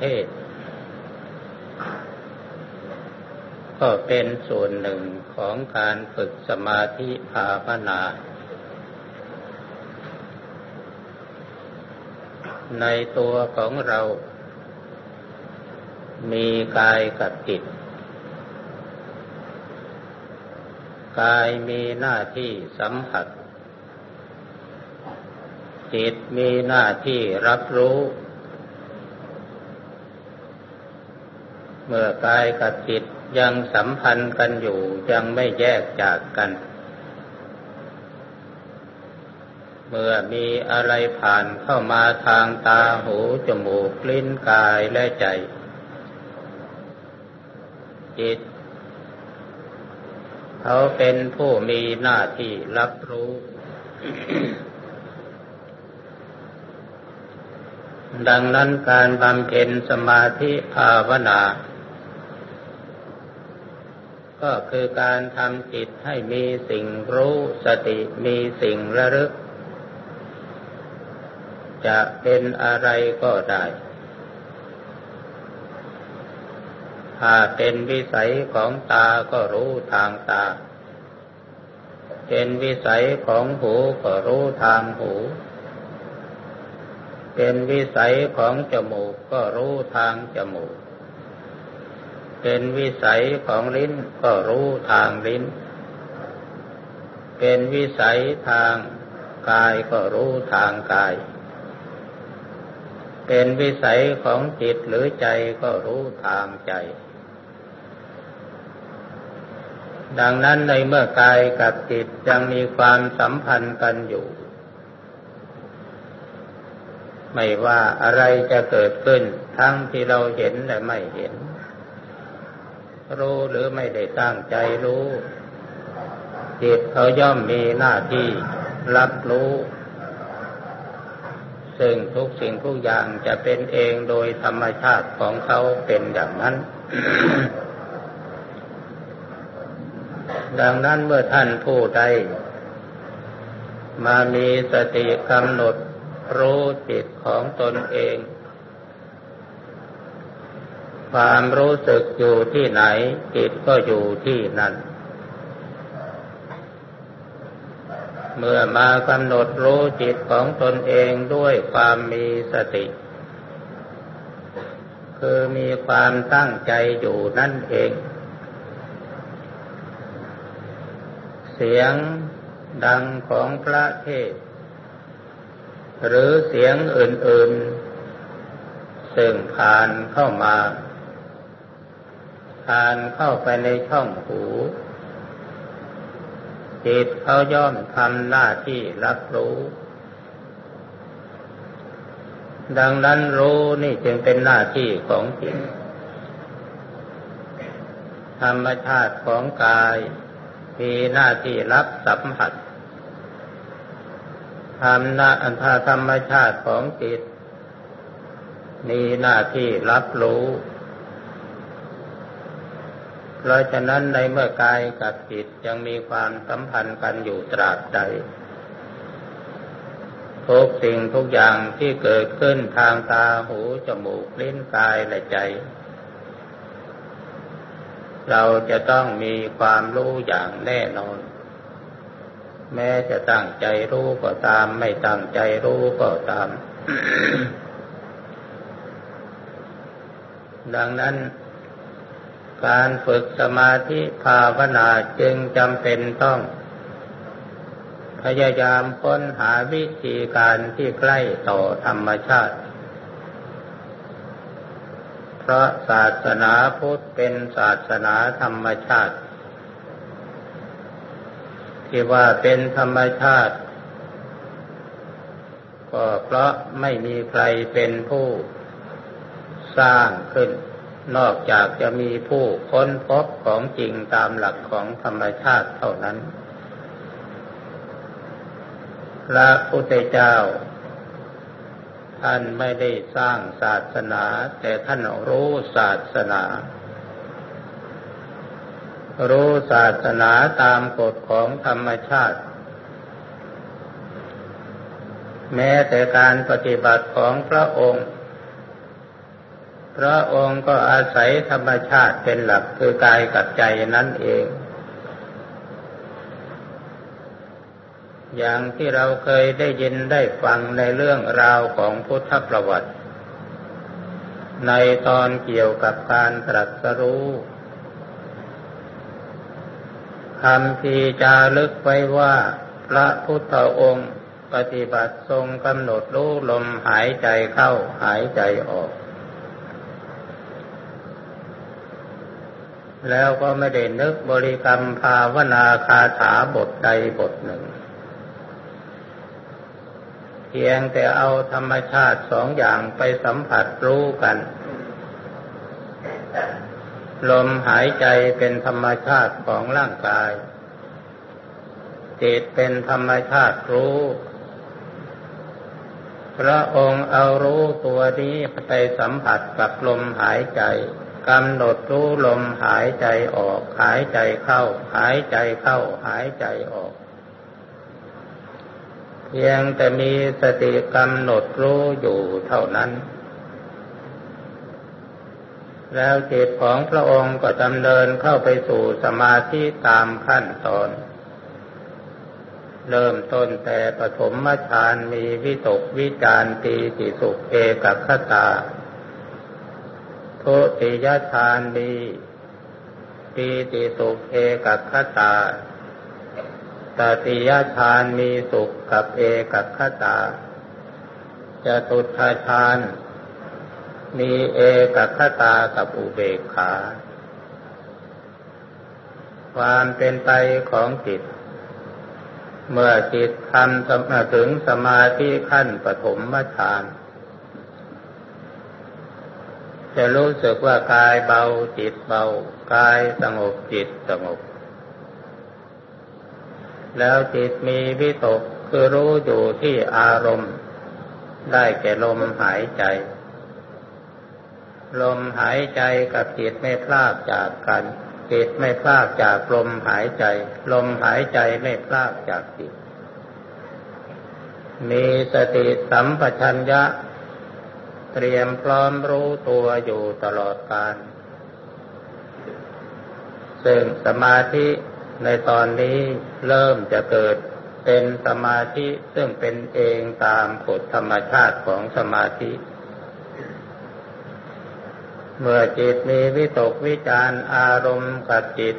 เทศ ก็เป็นส่วนหนึ่งของการฝึกสมาธิภาวนา ในตัวของเรา มีกายกับจิต กายมีหน้าที่สัมผัสจิตมีหน้าที่รับรู้ เมื่อกายกับจิตยังสัมพันธ์กันอยู่ยังไม่แยกจากกัน เมื่อมีอะไรผ่านเข้ามาทางตาหูจมูกลิ้นกายและใจ จิต เขาเป็นผู้มีหน้าที่รับรู้ดังนั้นการบำเพ็ญสมาธิภาวนา ก็คือการทำจิตให้มีสิ่งรู้สติมีสิ่งระลึก จะเป็นอะไรก็ได้ ถ้าเป็นวิสัยของตาก็รู้ทางตา เป็นวิสัยของหูก็รู้ทางหู เป็นวิสัยของจมูกก็รู้ทางจมูก เป็นวิสัยของลิ้นก็รู้ทางลิ้น เป็นวิสัยทางกายก็รู้ทางกาย เป็นวิสัยของจิตหรือใจก็รู้ทางใจ ดังนั้นในเมื่อกายกับจิตยังมีความสัมพันธ์กันอยู่ ไม่ว่าอะไรจะเกิดขึ้นทั้งที่เราเห็นและไม่เห็น รู้หรือไม่ได้ตั้งใจรู้จิตเขาย่อมมีหน้าที่รับรู้ ซึ่งทุกสิ่งทุกอย่างจะเป็นเองโดยธรรมชาติของเขาเป็นอย่างนั้น ดังนั้นเมื่อท่านผู้ใด มามีสติกำหนดรู้จิตของตนเอง ความรู้สึกอยู่ที่ไหน จิตก็อยู่ที่นั่น เมื่อมากำหนดรู้จิตของตนเองด้วยความมีสติ คือมีความตั้งใจอยู่นั่นเอง เสียงดังของพระเทศ หรือเสียงอื่น ๆ ซึ่งผ่านเข้ามา ผ่านเข้าไปในช่องหูจิตเขาย่อมทำหน้าที่รับรู้ ดังนั้นรู้นี่จึงเป็นหน้าที่ของจิตธรรมชาติของกาย มีหน้าที่รับสัมผัสธรรมนาอันธาธรรมชาติของจิต มีหน้าที่รับรู้ เพราะฉะนั้นในเมื่อกายกับจิตยังมีความสัมพันธ์กันอยู่ตราบใดทุกสิ่งทุกอย่างที่เกิดขึ้นทางตาหูจมูกลิ้นกายและใจ เราจะต้องมีความรู้อย่างแน่นอน แม้จะตั้งใจรู้ก็ตาม ไม่ตั้งใจรู้ก็ตาม ดังนั้น การฝึกสมาธิภาวนาจึงจำเป็นต้อง พยายามค้นหาวิธีการที่ใกล้ต่อธรรมชาติ เพราะศาสนาพุทธเป็นศาสนาธรรมชาติ ที่ว่าเป็นธรรมชาติ ก็เพราะไม่มีใครเป็นผู้สร้างขึ้น นอกจากจะมีผู้ค้นพบของจริงตามหลักของธรรมชาติเท่านั้น พระพุทธเจ้า ท่านไม่ได้สร้างศาสนา แต่ท่านรู้ศาสนา รู้ศาสนาตามกฎของธรรมชาติ แม้แต่การปฏิบัติของพระองค์ พระองค์ก็อาศัยธรรมชาติเป็นหลักคือกายกับใจนั่นเอง อย่างที่เราเคยได้ยินได้ฟังในเรื่องราวของพุทธประวัติ ในตอนเกี่ยวกับการตรัสรู้คำทีจารึกไว้ว่าพระพุทธองค์ปฏิบัติทรงกำหนดรู้ลมหายใจเข้าหายใจออก แล้วก็ไม่ได้นึกบริกรรมภาวนาคาถาบทใดบทหนึ่ง เพียงแต่เอาธรรมชาติสองอย่างไปสัมผัสรู้กัน ลมหายใจเป็นธรรมชาติของร่างกายจิตเป็นธรรมชาติรู้พระองค์เอารู้ตัวนี้ไปสัมผัสกับลมหายใจ กำหนดรู้ลมหายใจออก หายใจเข้า หายใจเข้า หายใจออก เพียงแต่มีสติกำหนดรู้อยู่เท่านั้น แล้วจิตของพระองค์ก็ดำเนินเข้าไปสู่สมาธิตามขั้นตอน เริ่มต้นแต่ปฐมฌานมีวิตกวิจารตีติสุขเอกคตา ทติยฌานมีปีติสุขเอกัคตาตติยฌานมีสุขกับเอกัคตาจะตุทาฌาน มีเอกัคตากับอุเบกขา ความเป็นไปของจิต เมื่อจิตทำถึงสมาธิขั้นปฐมฌาน จะรู้สึกว่ากายเบาจิตเบากายสงบจิตสงบ แล้วจิตมีวิตกคือรู้อยู่ที่อารมณ์ ได้แก่ลมหายใจ ลมหายใจกับจิตไม่พลากจากกัน จิตไม่พลากจากลมหายใจ ลมหายใจไม่พลากจากจิต มีสติสัมปชัญญะ เตรียมพร้อมรู้ตัวอยู่ตลอดกาลซึ่งสมาธิในตอนนี้เริ่มจะเกิดเป็นสมาธิซึ่งเป็นเองตามกฎธรรมชาติของสมาธิ เมื่อจิตมีวิตกวิจารอารมณ์กับจิต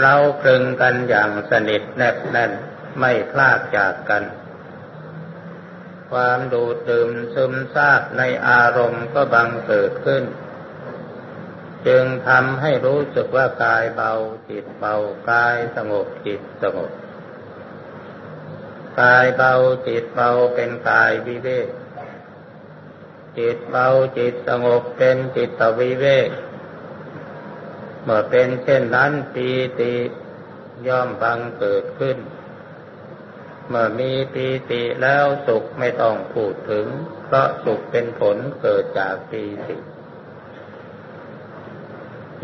เราคลึงกันอย่างสนิทแนบแน่นไม่พลาดจากกัน ความดูดดื่มซึมซาบในอารมณ์ก็บังเกิดขึ้น จึงทำให้รู้สึกว่ากายเบาจิตเบากายสงบจิตสงบกายเบาจิตเบาเป็นกายวิเวกจิตเบาจิตสงบเป็นจิตวิเวกเมื่อเป็นเช่นนั้นปีติย่อมบังเกิดขึ้น เมื่อมีปีติแล้วสุขไม่ต้องพูดถึง เพราะสุขเป็นผลเกิดจากปีติ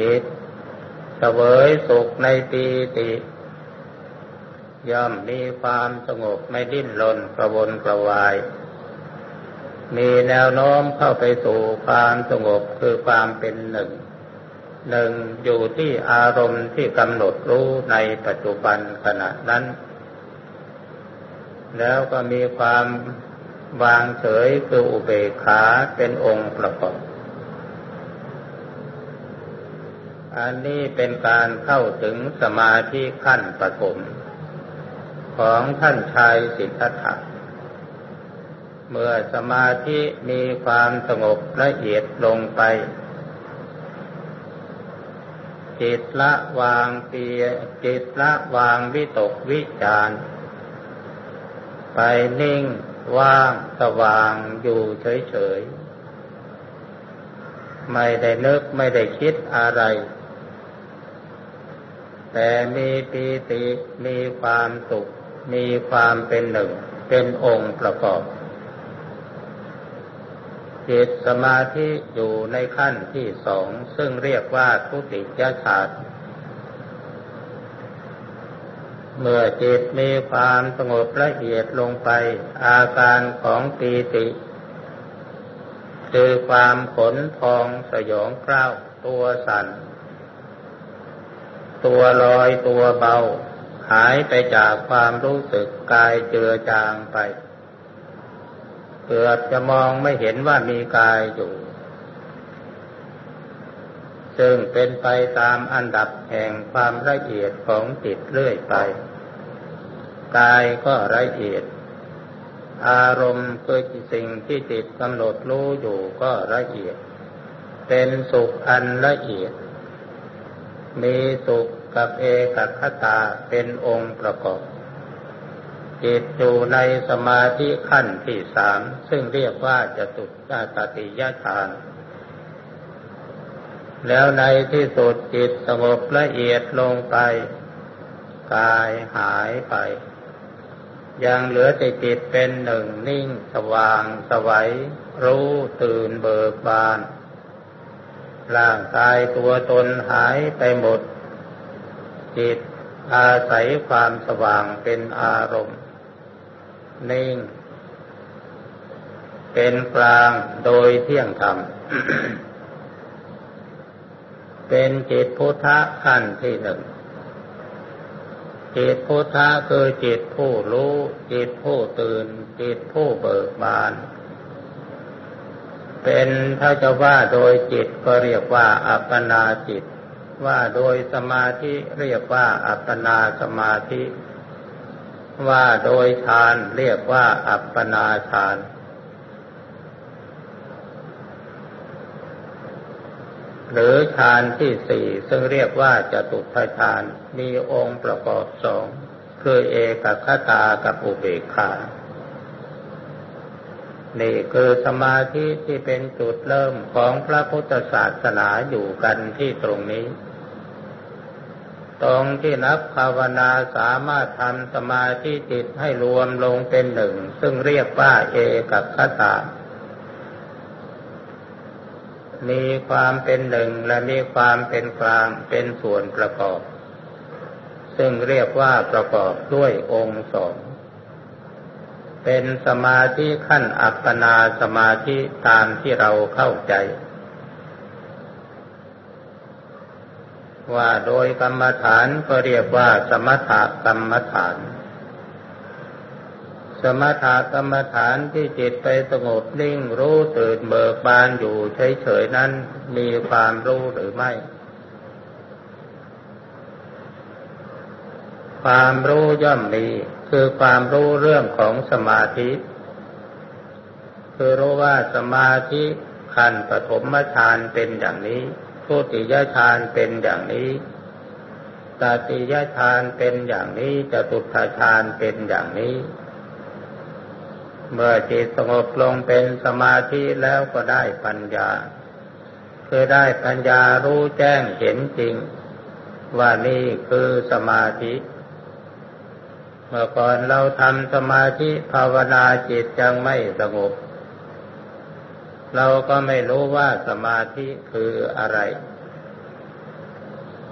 จิตเสวยสุขในปีติ ย่อมมีความสงบไม่ดิ้นรนกระวนกระวาย มีแนวโน้มเข้าไปสู่ความสงบคือความเป็นหนึ่ง หนึ่งอยู่ที่อารมณ์ที่กำหนดรู้ในปัจจุบันขณะนั้น แล้วก็มีความวางเฉยคืออุเบกขาเป็นองค์ประกอบ อันนี้เป็นการเข้าถึงสมาธิขั้นปฐมของท่านชายสิทธัตถะ เมื่อสมาธิมีความสงบละเอียดลงไป จิตละวางเปียจิตละวางวิตกวิจาร ไปนิ่ง ว่างสว่างอยู่เฉยๆ ไม่ได้นึกไม่ได้คิดอะไร แต่มีปีติมีความสุข มีความเป็นหนึ่ง เป็นองค์ประกอบจิตสมาธิอยู่ในขั้นที่สอง ซึ่งเรียกว่าทุติยฌาน เมื่อจิตมีความสงบละเอียดลงไป อาการของปีติ คือความขนพองสยองกล้าวตัวสัน่น ตัวลอยตัวเบา หายไปจากความรู้สึกกายเจือจางไป เกือบจะมองไม่เห็นว่ามีกายอยู่ ซึ่งเป็นไปตามอันดับแห่งความละเอียดของจิตเรื่อยไป กายก็ละเอียด อารมณ์คือสิ่งที่จิตกำหนดรู้อยู่ก็ละเอียด เป็นสุขอันละเอียด มีสุขกับเอกัคตาเป็นองค์ประกอบ จิตอยู่ในสมาธิขั้นที่สาม ซึ่งเรียกว่าจะตุตาตติยฌาน แล้วในที่สุดจิตสงบละเอียดลงไป กายหายไป ยังเหลือแต่จิตเป็นหนึ่งนิ่งสว่างสวัย รู้ตื่นเบิกบาน ร่างกายตัวตนหายไปหมด จิตอาศัยความสว่างเป็นอารมณ์ นิ่ง เป็นกลางโดยเที่ยงธรรม เป็นจิตพุทธะขั้นที่หนึ่งจิตพุทธะคือจิตผู้รู้ จิตผู้ตื่น จิตผู้เบิกบาน เป็นถ้าจะว่าโดยจิตก็เรียกว่าอัปปนาจิต ว่าโดยสมาธิเรียกว่าอัปปนาสมาธิ ว่าโดยฌานเรียกว่าอัปปนาฌาน หรือฌานที่สี่ซึ่งเรียกว่าจตุทฌานมีองค์ประกอบสองคือเอกคตากับอุเบกขานี่คือสมาธิที่เป็นจุดเริ่มของพระพุทธศาสนาอยู่กันที่ตรงนี้ ตรงที่นักภาวนาสามารถทำสมาธิจิตให้รวมลงเป็นหนึ่ง ซึ่งเรียกว่าเอกคตา มีความเป็นหนึ่งและมีความเป็นกลางเป็นส่วนประกอบ ซึ่งเรียกว่าประกอบด้วยองค์สองเป็นสมาธิขั้นอัปปนาสมาธิตามที่เราเข้าใจ ว่าโดยกรรมฐานก็เรียกว่าสมถกรรมฐาน สมถกรรมฐานที่จิตไปสงบนิ่งรู้ตื่นเบิกบานอยู่เฉยๆนั้นมีความรู้หรือไม่ ความรู้ย่อมมีคือความรู้เรื่องของสมาธิ คือรู้ว่าสมาธิขั้นปฐมฌานเป็นอย่างนี้ทุติยฌานเป็นอย่างนี้ตติยฌานเป็นอย่างนี้จตุตฌานเป็นอย่างนี้ เมื่อจิตสงบลงเป็นสมาธิแล้วก็ได้ปัญญา คือได้ปัญญารู้แจ้งเห็นจริง ว่านี่คือสมาธิ เมื่อก่อนเราทำสมาธิภาวนาจิตยังไม่สงบ เราก็ไม่รู้ว่าสมาธิคืออะไร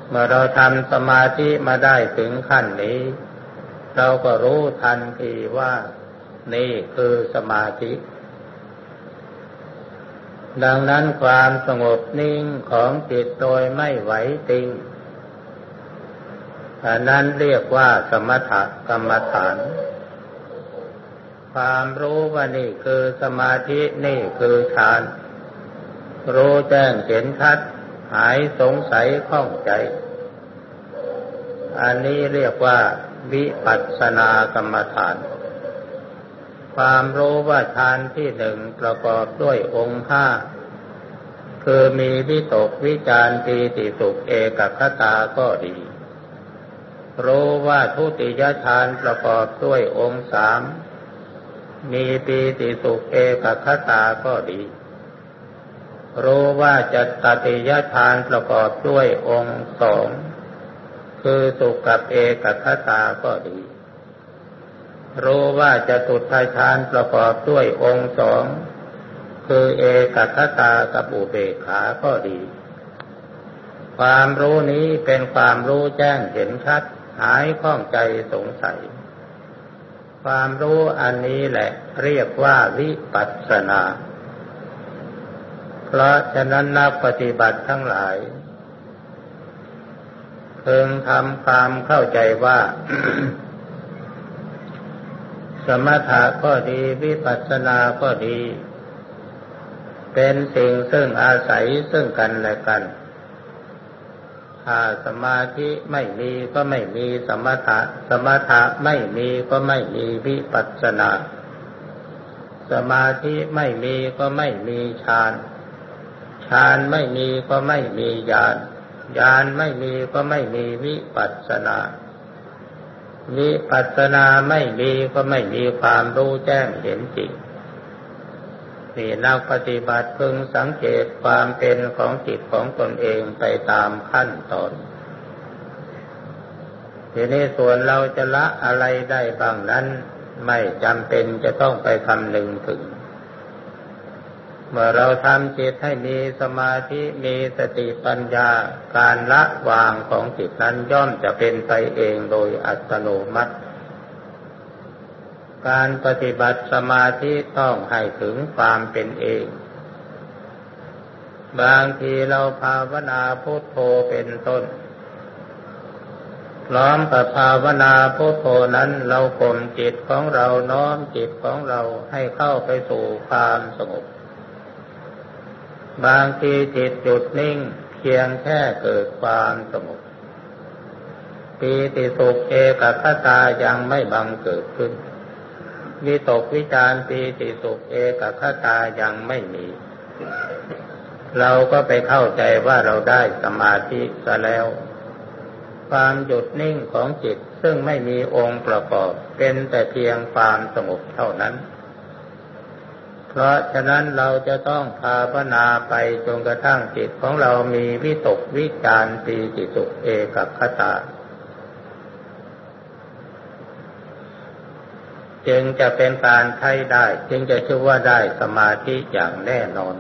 เมื่อเราทำสมาธิมาได้ถึงขั้นนี้ เราก็รู้ทันทีว่า นี่คือสมาธิ ดังนั้นความสงบนิ่งของจิตโดยไม่ไหวติงอันนั้นเรียกว่าสมถกรรมฐาน ความรู้ว่านี่คือสมาธินี่คือฌาน รู้แจ้งเห็นชัด หายสงสัยข้องใจ อันนี้เรียกว่าวิปัสสนากรรมฐาน ความรู้ว่าฌานที่หนึ่งประกอบด้วยองค์ห้าคือมีวิตกวิจารปีติสุขเอกคตาก็ดี รู้ว่าทุติยฌานประกอบด้วยองค์สามมีปีติสุขเอกคตาก็ดี รู้ว่าจะตติยทานประกอบด้วยองค์สองคือสุขกับเอกคตาก็ดี รู้ว่าจะตุทายทานประกอบด้วยองค์สองคือเอกคตากับอุเบกขาก็ดี ความรู้นี้เป็นความรู้แจ้งเห็นชัด หายข้องใจสงสัย ความรู้อันนี้แหละเรียกว่าวิปัสสนา เพราะฉะนั้นนักปฏิบัติทั้งหลายเพิ่งทำความเข้าใจว่า สมถะก็ดีวิปัสสนาก็ดี เป็นสิ่งซึ่งอาศัยซึ่งกันและกัน ถ้าสมาธิไม่มีก็ไม่มีสมถะ สมถะไม่มีก็ไม่มีวิปัสสนา สมาธิไม่มีก็ไม่มีฌานฌานไม่มีก็ไม่มีญาณญาณไม่มีก็ไม่มีวิปัสสนา วิปัสสนาไม่มีก็ไม่มีความรู้แจ้งเห็นจริงนี่นักปฏิบัติพึงสังเกตความเป็นของจิตของตนเองไปตามขั้นตอนทีนี้ส่วนเราจะละอะไรได้บ้างนั้น ไม่จำเป็นจะต้องไปคำนึงถึง เมื่อเราทำจิตให้มีสมาธิมีสติปัญญา การละวางของจิตนั้นย่อมจะเป็นไปเองโดยอัตโนมัติ การปฏิบัติสมาธิต้องให้ถึงความเป็นเอง บางทีเราภาวนาพุทโธเป็นต้นพร้อมกับภาวนาพุทโธนั้นเราข่มจิตของเราน้อมจิตของเราให้เข้าไปสู่ความสงบ บางทีจิตหยุดนิ่งเพียงแค่เกิดความสงบปีติสุขเอกคตายังไม่บังเกิดขึ้นวิตกวิจารปีติสุขเอกคตายังไม่มี เราก็ไปเข้าใจว่าเราได้สมาธิซะแล้ว ความหยุดนิ่งของจิตซึ่งไม่มีองค์ประกอบ เป็นแต่เพียงความสงบเท่านั้น เพราะฉะนั้นเราจะต้องภาวนาไปจนกระทั่งจิตของเรามีวิตกวิจารปีติสุขเอกคตา จึงจะเป็นการใช้ได้ จึงจะชื่อว่าได้สมาธิอย่างแน่นอน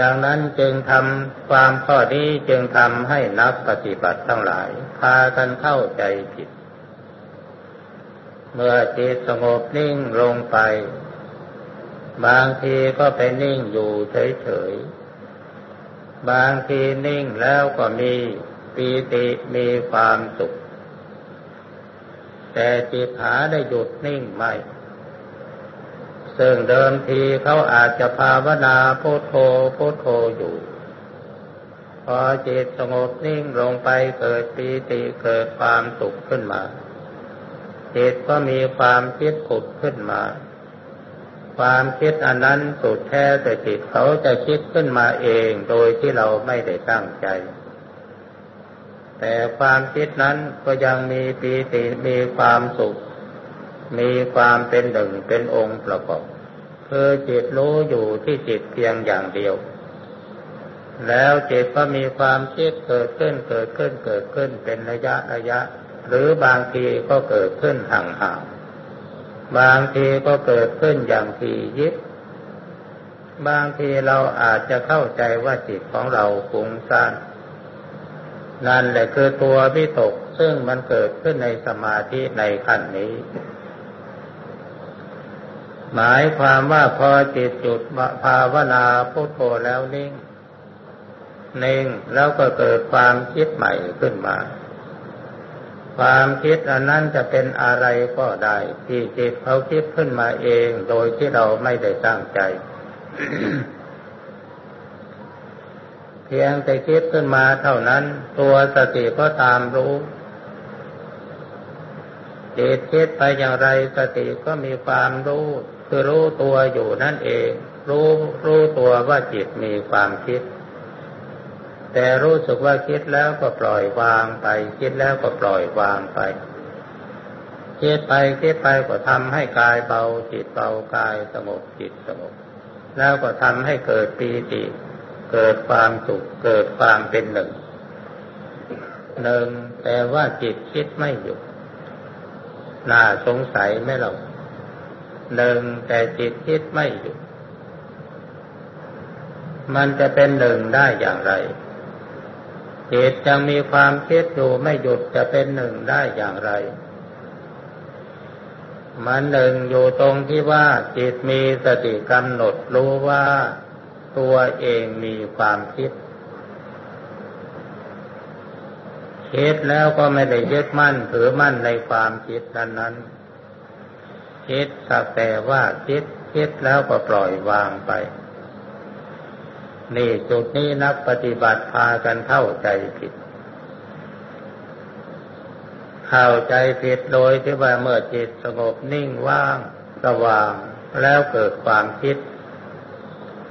ดังนั้นจึงทำความข้อนี้จึงทำให้นักปฏิบัติทั้งหลาย พากันเข้าใจผิด เมื่อจิตสงบนิ่งลงไป บางทีก็ไปนิ่งอยู่เฉยๆ บางทีนิ่งแล้วก็มีปีติมีความสุข แต่จิตหาได้หยุดนิ่งไม่ ซึ่งเดิมทีเขาอาจจะภาวนาพุทโธพุทโธอยู่ พอจิตสงบนิ่งลงไปเกิดปีติเกิดความสุขขึ้นมา จิตก็มีความคิดผุดขึ้นมา ความคิดอันนั้นสุดแท้แต่จิตเขาจะคิดขึ้นมาเองโดยที่เราไม่ได้ตั้งใจ แต่ความคิดนั้นก็ยังมีปีติมีความสุข มีความเป็นหนึ่งเป็นองค์ประกอบคือจิตรู้อยู่ที่จิตเพียงอย่างเดียว แล้วจิตก็มีความคิดเกิดขึ้นเกิดขึ้นเกิดขึ้นเป็นระยะระยะ หรือบางทีก็เกิดขึ้นห่างๆ บางทีก็เกิดขึ้นอย่างทียิบบางทีเราอาจจะเข้าใจว่าจิตของเราฟุ้งซ่านนั่นแหละคือตัววิตกซึ่งมันเกิดขึ้นในสมาธิในขั้นนี้ หมายความว่าพอจิตจุดภาวนาพุทโธแล้วนิ่ง นิ่งแล้วก็เกิดความคิดใหม่ขึ้นมา ความคิดอันนั้นจะเป็นอะไรก็ได้ ที่จิตเขาคิดขึ้นมาเองโดยที่เราไม่ได้ตั้งใจ เพียงแต่คิดขึ้นมาเท่านั้น ตัวสติก็ตามรู้จิตคิดไปอย่างไรสติก็มีความรู้ คือรู้ตัวอยู่นั่นเอง รู้รู้ตัวว่าจิตมีความคิด แต่รู้สึกว่าคิดแล้วก็ปล่อยวางไป คิดแล้วก็ปล่อยวางไปคิดไปคิดไปก็ทำให้กายเบาจิตเบากายสงบจิตสงบแล้วก็ทำให้เกิดปีติเกิดความสุขเกิดความเป็นหนึ่งหนึ่งแต่ว่าจิตคิดไม่หยุดน่าสงสัยไหมเราหนึ่งแต่จิตคิดไม่หยุดมันจะเป็นหนึ่งได้อย่างไร จิตยังมีความคิดอยู่ไม่หยุดจะเป็นหนึ่งได้อย่างไร มันหนึ่งอยู่ตรงที่ว่าจิตมีสติกำหนดรู้ว่าตัวเองมีความคิด คิดแล้วก็ไม่ได้ยึดมั่นถือมั่นในความคิดนั้นนั้นคิดสักแต่ว่าคิดคิดแล้วก็ปล่อยวางไป นี่จุดนี้นักปฏิบัติพากันเข้าใจผิด เข้าใจผิดโดยที่ว่าเมื่อจิตสงบนิ่งว่างสว่างแล้วเกิดความคิด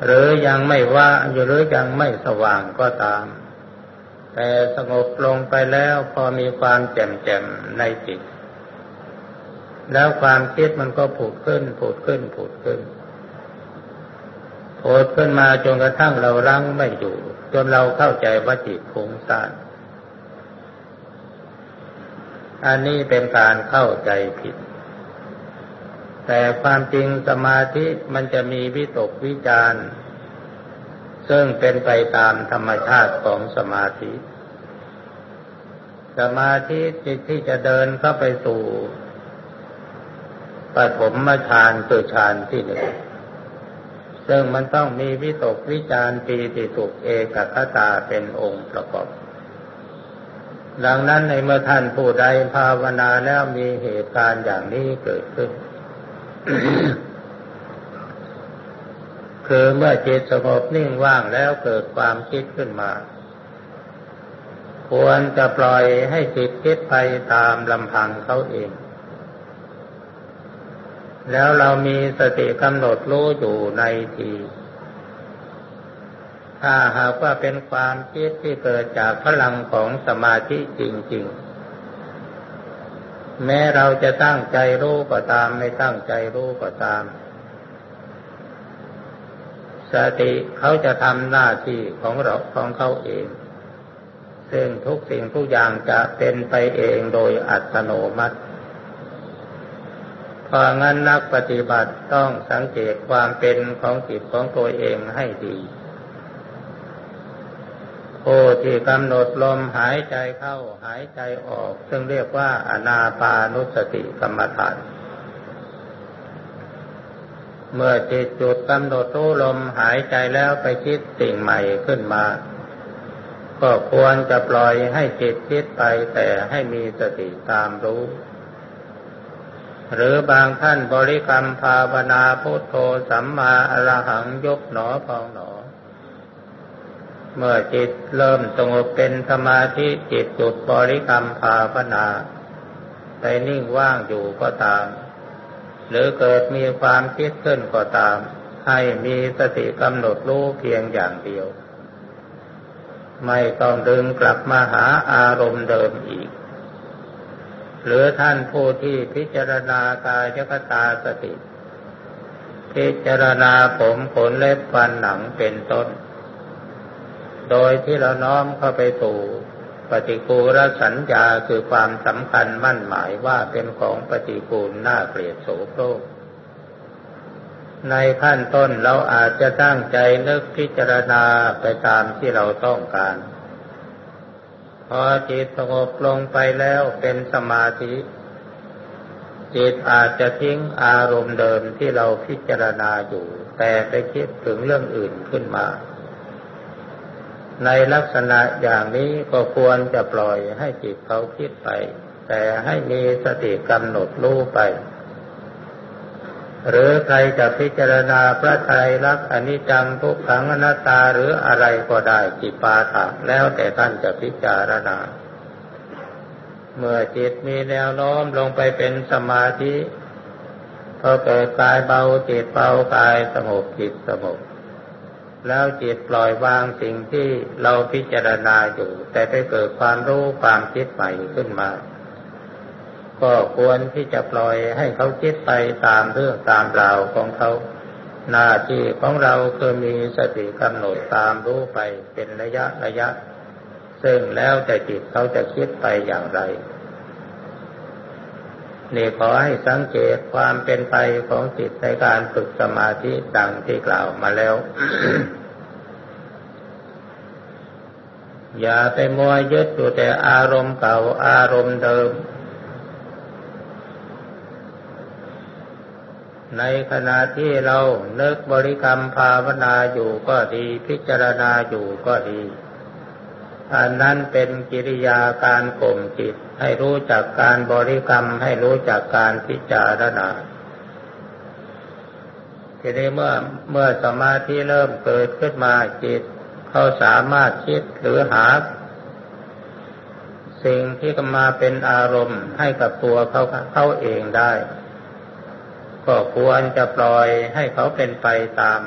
หรือยังไม่ว่าอยู่หรือยังไม่สว่างก็ตาม แต่สงบลงไปแล้วพอมีความแจ่มแจ่มในจิต แล้วความคิดมันก็ผุดขึ้นผุดขึ้นผุดขึ้น ผุดขึ้นมาจนกระทั่งเรารั้งไม่อยู่ จนเราเข้าใจว่าจิตฟุ้งซ่านอันนี้เป็นการเข้าใจผิด แต่ความจริงสมาธิมันจะมีวิตกวิจารซึ่งเป็นไปตามธรรมชาติของสมาธิ สมาธิจิตที่จะเดินเข้าไปสู่ปฐมฌานคือฌานที่หนึ่ง ซึ่งมันต้องมีวิตกวิจารปีติสุขเอกคตาเป็นองค์ประกอบ ดังนั้นในเมื่อท่านผู้ใดภาวนาแล้วมีเหตุการณ์อย่างนี้เกิดขึ้น คือเมื่อจิตสงบนิ่งว่างแล้วเกิดความคิดขึ้นมา ควรจะปล่อยให้จิตคิดไปตามลำพังเขาเอง แล้วเรามีสติกำหนดรู้อยู่ในที ถ้าหากว่าเป็นความคิดที่เกิดจากพลังของสมาธิจริง ๆ แม้เราจะตั้งใจรู้ก็ตาม ไม่ตั้งใจรู้ก็ตาม สติเขาจะทำหน้าที่ของเราของเขาเอง ซึ่งทุกสิ่งทุกอย่างจะเป็นไปเองโดยอัตโนมัติ เพราะงั้นนักปฏิบัติต้องสังเกตความเป็นของจิตของตัวเองให้ดีผู้ที่กำหนดลมหายใจเข้าหายใจออก ซึ่งเรียกว่าอนาปานุสติกรรมฐาน เมื่อจิตจุดกำหนดรู้ลมหายใจแล้วไปคิดสิ่งใหม่ขึ้นมา ก็ควรจะปล่อยให้จิตคิดไปแต่ให้มีสติตามรู้ หรือบางท่านบริกรรมภาวนาพุทโธสัมมาอรหังยกหนอพองหนอ เมื่อจิตเริ่มสงบเป็นสมาธิจิตจุดบริกรรมภาวนาไปนิ่งว่างอยู่ก็ตาม หรือเกิดมีความคิดขึ้นก็ตาม ให้มีสติกำหนดรู้เพียงอย่างเดียว ไม่ต้องดึงกลับมาหาอารมณ์เดิมอีก หรือท่านผู้ที่พิจารณากายคตาสติ พิจารณาผมขนเล็บฟันหนังเป็นต้น โดยที่เราน้อมเข้าไปสู่ปฏิกูลสัญญาคือความสำคัญมั่นหมายว่าเป็นของปฏิกูลน่าเกลียดโสโครก ในขั้นต้นเราอาจจะตั้งใจนึกพิจารณาไปตามที่เราต้องการ พอจิตสงบลงไปแล้วเป็นสมาธิ จิตอาจจะทิ้งอารมณ์เดิมที่เราพิจารณาอยู่ แต่ไปคิดถึงเรื่องอื่นขึ้นมา ในลักษณะอย่างนี้ก็ควรจะปล่อยให้จิตเขาคิดไป แต่ให้มีสติกำหนดรู้ไป หรือใครจะพิจารณาพระไตรลักษณ์อนิจจังทุกขังอนัตตาหรืออะไรก็ได้จิปาถะแล้วแต่ท่านจะพิจารณา เมื่อจิตมีแนวโน้มลงไปเป็นสมาธิพอเกิดกายเบาจิตเบากายสงบจิตสงบแล้วจิตปล่อยวางสิ่งที่เราพิจารณาอยู่ แต่ไปเกิดความรู้ความคิดใหม่ขึ้นมา ก็ควรที่จะปล่อยให้เขาคิดไปตามเรื่องตามราวของเขา หน้าที่ของเราคือมีสติกำหนดตามรู้ไปเป็นระยะระยะ ซึ่งแล้วแต่จิตเขาจะคิดไปอย่างไรนี่ขอให้สังเกตความเป็นไปของจิตในการฝึกสมาธิดังที่กล่าวมาแล้ว อย่าไปมัวยึดอยู่แต่อารมณ์เก่าอารมณ์เดิม ในขณะที่เราเนึกบริกรรมภาวนาอยู่ก็ดีพิจารณาอยู่ก็ดี อันนั้นเป็นกิริยาการข่มจิต ให้รู้จักการบริกรรมให้รู้จักการพิจารณาทีนี้เมื่อเมื่อสมาธิเริ่มเกิดขึ้นมาจิต เขาสามารถคิดหรือหา สิ่งที่มาเป็นอารมณ์ให้กับตัวเขาเขาเองได้ ก็ควรจะปล่อยให้เขาเป็นไปตาม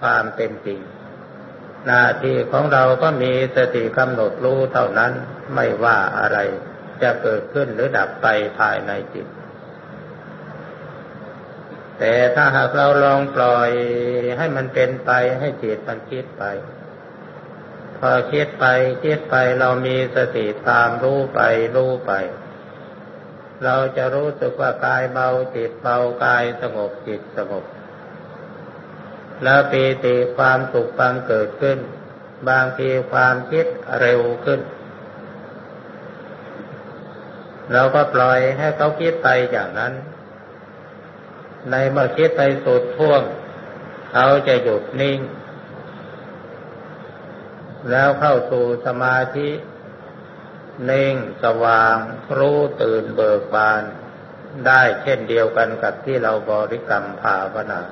ความเป็นจริง หน้าที่ของเราก็มีสติกำหนดรู้เท่านั้นไม่ว่าอะไรจะเกิดขึ้นหรือดับไปภายในจิต แต่ถ้าหากเราลองปล่อยให้มันเป็นไปให้จิตมันคิดไป พอคิดไปคิดไปเรามีสติตามรู้ไปรู้ไป เราจะรู้สึกว่ากายเบาจิตเบากายสงบจิตสงบ แล้วปีติความสุขบังเกิดขึ้น บางทีความคิดเร็วขึ้น เราก็ปล่อยให้เขาคิดไปอย่างนั้น ในเมื่อคิดไปสุดท่วง เขาจะหยุดนิ่ง แล้วเข้าสู่สมาธิ เน่งสว่างรู้ตื่นเบิกบาน ได้เช่นเดียวกันกับที่เราบริกรรมภาวนา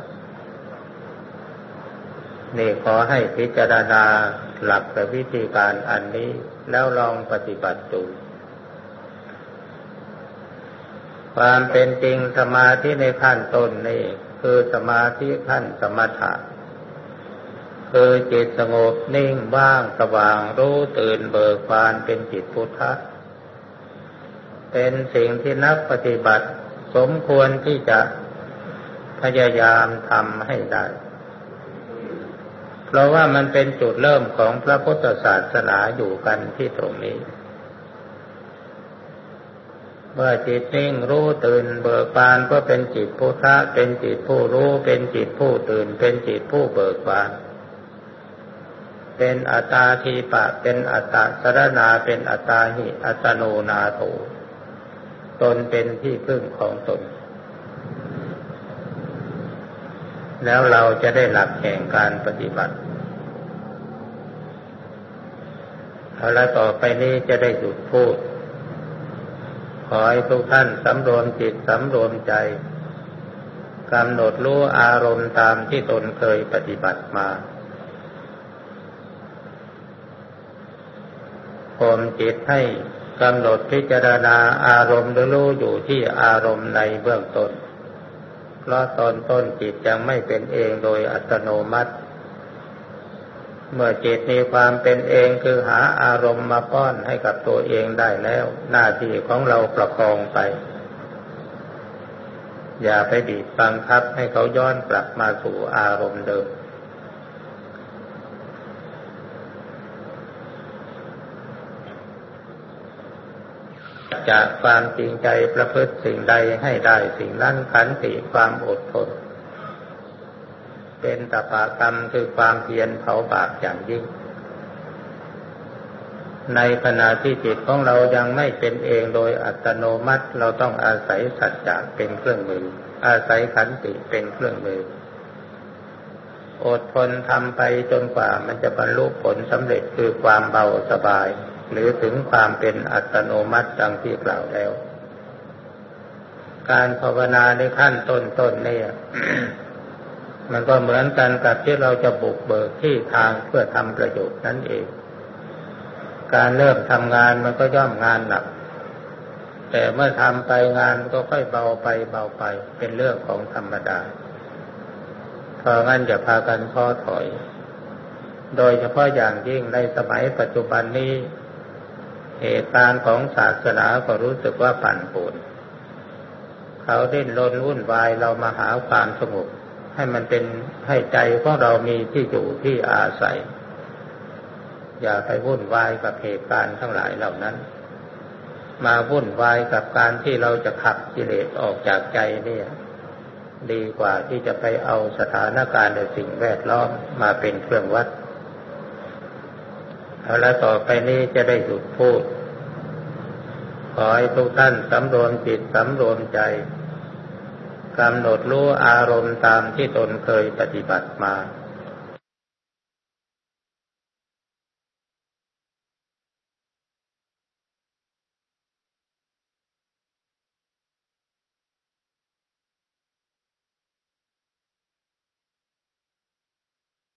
นี่ขอให้พิจารณาหลักและวิธีการอันนี้แล้วลองปฏิบัติดู ความเป็นจริงสมาธิในขั้นต้นนี่คือสมาธิขั้นสมถะ คือจิตสงบนิ่งว่างสว่างรู้ตื่นเบิกบานเป็นจิตพุทธะ เป็นสิ่งที่นักปฏิบัติ สมควรที่จะพยายามทำให้ได้ เพราะว่ามันเป็นจุดเริ่มของพระพุทธศาสนาอยู่กันที่ตรงนี้ เมื่อจิตนิ่งรู้ตื่นเบิกบานก็เป็นจิตผู้ทะเป็นจิตผู้รู้ เป็นจิตผู้ตื่น เป็นจิตผู้เบิกบาน เป็นอัตตาทีปะ เป็นอัตตาสรณา เป็นอัตตาหิ อัตโนนาโถตนเป็นที่พึ่งของตน แล้วเราจะได้หลักแห่งการปฏิบัติเอาละต่อไปนี้จะได้หยุดพูด ขอให้ทุกท่านสำรวมจิตสำรวมใจกำหนดรู้อารมณ์ตามที่ตนเคยปฏิบัติมา ข่มจิตให้กำหนดพิจารณาอารมณ์หรือรู้อยู่ที่อารมณ์ในเบื้องต้น เพราะตอนต้นจิตยังไม่เป็นเองโดยอัตโนมัติ เมื่อจิตมีความเป็นเองคือหาอารมณ์มาป้อนให้กับตัวเองได้แล้ว หน้าที่ของเราประคองไป อย่าไปบีบบังคับให้เขาย้อนกลับมาสู่อารมณ์เดิม จากความจริงใจประพฤติสิ่งใดให้ได้สิ่งนั้นขันติความอดทน เป็นตปากรรมคือความเพียรเผาบาปอย่างยิ่ง ในขณะที่จิตของเรายังไม่เป็นเองโดยอัตโนมัติเราต้องอาศัยสัจจะเป็นเครื่องมือ อาศัยขันติเป็นเครื่องมือ อดทนทำไปจนกว่ามันจะบรรลุผลสำเร็จคือความเบาสบาย หรือถึงความเป็นอัตโนมัติดังที่กล่าวแล้ว การภาวนาในขั้นต้นๆเนี่ยมันก็เหมือนกันกับที่เราจะบุกเบิกที่ทางเพื่อทำประโยชน์นั่นเอง การเริ่มทำงานมันก็ย่อมงานหนัก แต่เมื่อทำไปงานก็ค่อยเบาไปเบาไปเป็นเรื่องของธรรมดาเพราะงั้นอย่าพากันพ้อถอย โดยเฉพาะอย่างยิ่งในสมัยปัจจุบันนี้ เหตุการณ์ของศาสนาก็รู้สึกว่าปั่นป่วนเขาดิ้นรนวุ่นวายเรามาหาความสงบให้มันเป็นให้ใจของเรามีที่อยู่ที่อาศัย อย่าไปวุ่นวายกับเหตุการณ์ทั้งหลายเหล่านั้น มาวุ่นวายกับการที่เราจะขับกิเลสออกจากใจเนี่ย ดีกว่าที่จะไปเอาสถานการณ์ในสิ่งแวดล้อมมาเป็นเครื่องวัด เอาละต่อไปนี้จะได้หยุดพูด ขอให้ทุกท่านสำรวมจิตสำรวมใจกกำหนดรู้อารมณ์ตามที่ตนเคยปฏิบัติมา